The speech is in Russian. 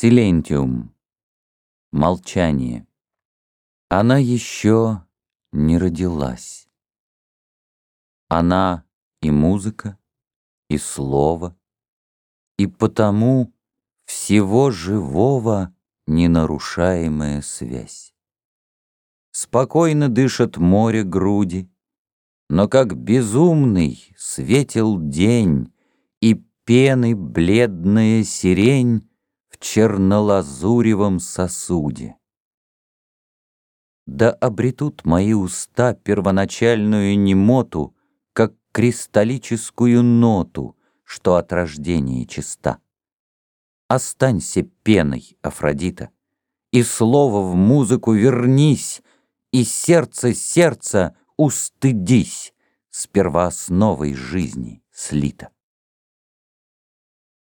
Силентиум. Молчание. Она еще не родилась. Она и музыка, и слово, и потому всего живого ненарушаемая связь. Спокойно дышат море груди, но как безумный светил день, и пены бледная сирень в чернолазуревом сосуде. Да обретут мои уста первоначальную немоту, как кристаллическую ноту, что от рождения чиста. Останься пеной, Афродита, и слово в музыку вернись, и сердце сердца устыдись, с первоосновой жизни слито.